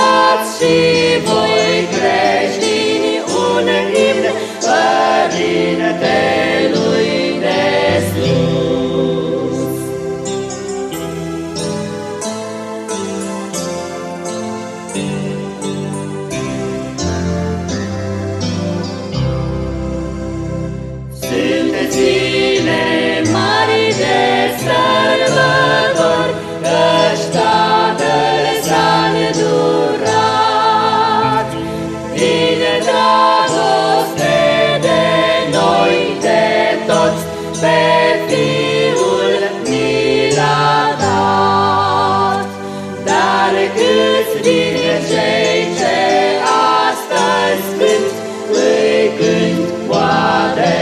dați și voi tine cei ce astăzi cânt, îi cu adevărat.